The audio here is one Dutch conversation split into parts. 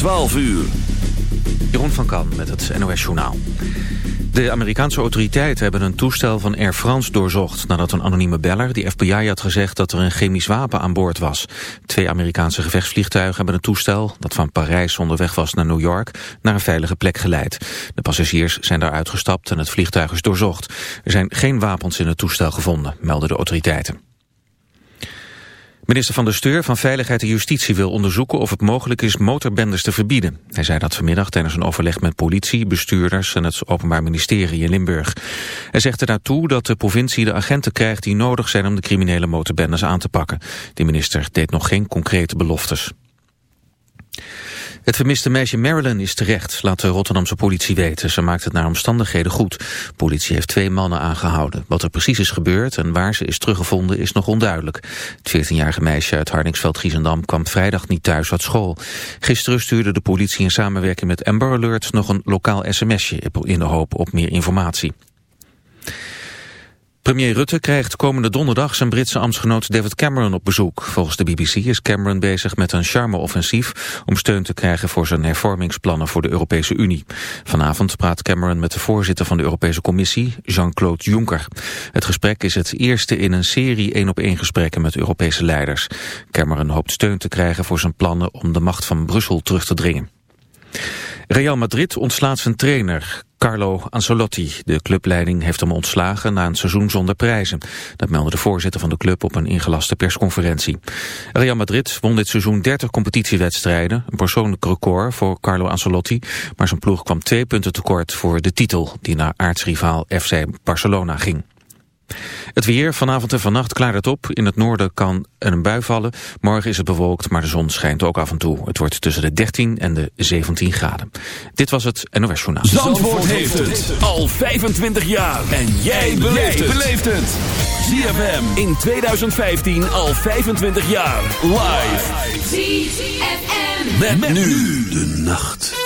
12 uur. Jeroen van Kan met het NOS Journaal. De Amerikaanse autoriteiten hebben een toestel van Air France doorzocht... nadat een anonieme beller die FBI had gezegd dat er een chemisch wapen aan boord was. Twee Amerikaanse gevechtsvliegtuigen hebben het toestel... dat van Parijs onderweg was naar New York... naar een veilige plek geleid. De passagiers zijn daar uitgestapt en het vliegtuig is doorzocht. Er zijn geen wapens in het toestel gevonden, melden de autoriteiten. Minister van de Steur van Veiligheid en Justitie wil onderzoeken of het mogelijk is motorbendes te verbieden. Hij zei dat vanmiddag tijdens een overleg met politie, bestuurders en het Openbaar Ministerie in Limburg. Hij zegt er naartoe dat de provincie de agenten krijgt die nodig zijn om de criminele motorbendes aan te pakken. De minister deed nog geen concrete beloftes. Het vermiste meisje Marilyn is terecht, laat de Rotterdamse politie weten. Ze maakt het naar omstandigheden goed. Politie heeft twee mannen aangehouden. Wat er precies is gebeurd en waar ze is teruggevonden is nog onduidelijk. Het 14-jarige meisje uit Hardingsveld-Giezendam kwam vrijdag niet thuis uit school. Gisteren stuurde de politie in samenwerking met Amber Alert nog een lokaal sms'je in de hoop op meer informatie. Premier Rutte krijgt komende donderdag zijn Britse ambtsgenoot David Cameron op bezoek. Volgens de BBC is Cameron bezig met een charme-offensief om steun te krijgen voor zijn hervormingsplannen voor de Europese Unie. Vanavond praat Cameron met de voorzitter van de Europese Commissie, Jean-Claude Juncker. Het gesprek is het eerste in een serie één-op-één gesprekken met Europese leiders. Cameron hoopt steun te krijgen voor zijn plannen om de macht van Brussel terug te dringen. Real Madrid ontslaat zijn trainer Carlo Ancelotti. De clubleiding heeft hem ontslagen na een seizoen zonder prijzen. Dat meldde de voorzitter van de club op een ingelaste persconferentie. Real Madrid won dit seizoen 30 competitiewedstrijden. Een persoonlijk record voor Carlo Ancelotti. Maar zijn ploeg kwam twee punten tekort voor de titel die naar aartsrivaal FC Barcelona ging. Het weer, vanavond en vannacht klaart het op. In het noorden kan er een bui vallen. Morgen is het bewolkt, maar de zon schijnt ook af en toe. Het wordt tussen de 13 en de 17 graden. Dit was het NOS Journaal. Zandvoort, heeft het al 25 jaar. En jij beleeft het. ZFM in 2015 al 25 jaar. Live. ZFM. met nu de nacht.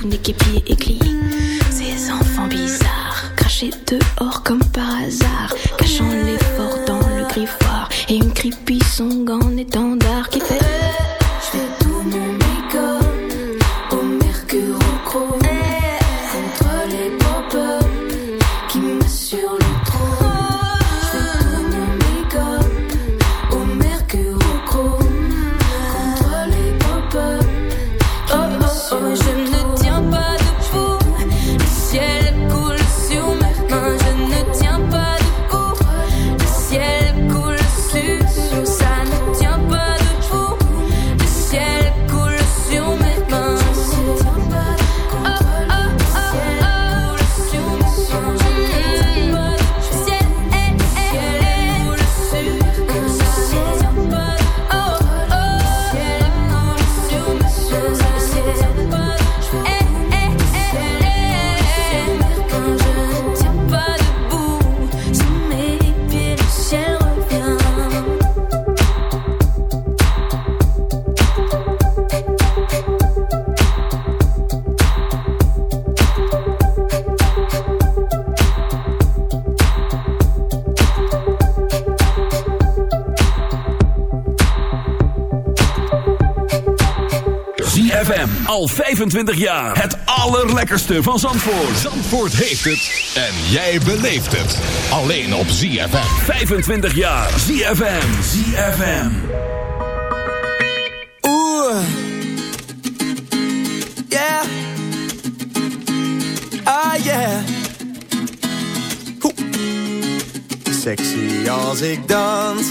tout n'est qu'épié et clié. Ces enfants bizarres, crachés dehors al 25 jaar. Het allerlekkerste van Zandvoort. Zandvoort heeft het en jij beleeft het. Alleen op ZFM. 25 jaar. ZFM. ZFM. Oeh. Yeah. Ah, yeah. Hoe. Sexy als ik dans.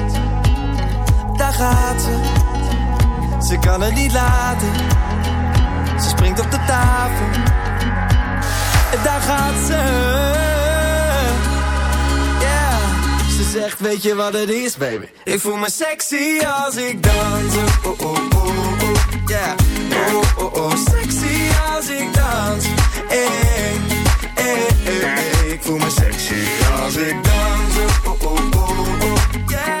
ze. Kan het niet laten. Ze springt op de tafel. En daar gaat ze. Yeah. Ze zegt, weet je wat het is, baby? Ik voel me sexy als ik dans. Oh, oh, oh, oh. oh. Yeah. Oh, oh, oh. Sexy als ik dans. Eh, eh, eh, eh. Ik voel me sexy als ik dans. Oh, oh, oh, oh. Yeah.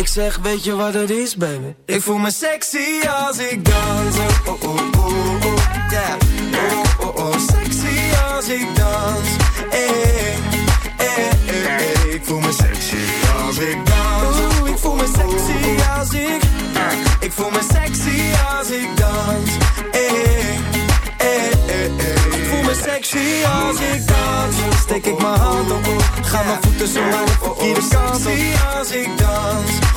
Ik zeg, weet je wat het is, baby? Ik voel me sexy als ik dans. Oh, oh, oh, oh, oh. yeah. Oh, oh, oh, sexy als ik dans. Eh, eh, eh, eh. Ik voel me sexy als ik dans. Oeh, ik voel me sexy als ik. Ik voel me sexy als ik dans. Eh, eh, eh, eh. Ik voel me sexy als ik dans. Steek ik mijn hand op. Ga mijn voeten zo aan de verkeerde kant op. als ik dans.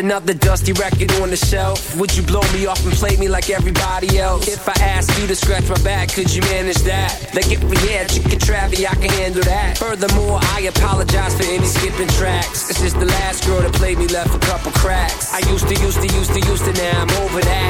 Another dusty record on the shelf, would you blow me off and play me like everybody else? If I asked you to scratch my back, could you manage that? Like if we had chicken Travie, I can handle that. Furthermore, I apologize for any skipping tracks. This is the last girl that played me left a couple cracks. I used to, used to, used to, used to, now I'm over that.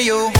you.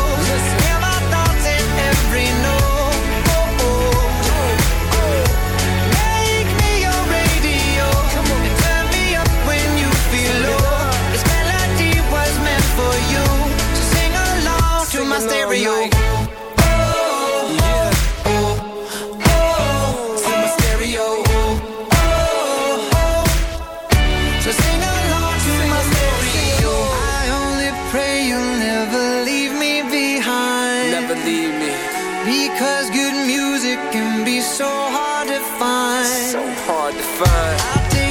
So hard to find. So hard to find.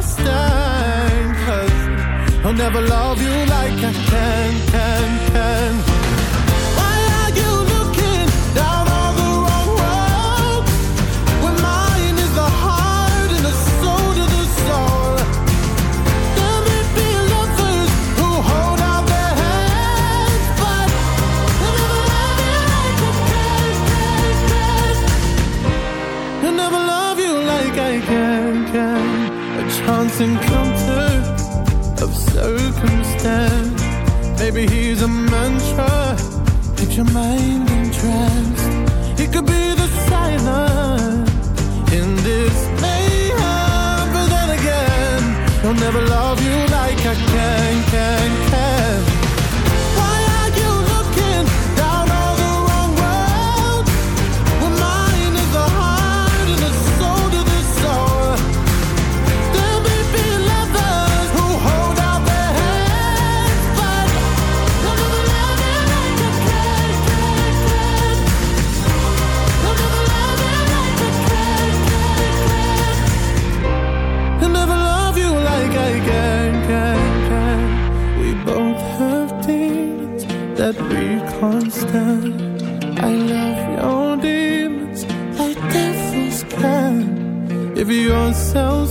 last i I'll never love you like I can, can, can. Maybe he's a mantra. Keeps your mind entranced. It could be the silence in this mayhem. But then again, he'll never love you like I can. yourself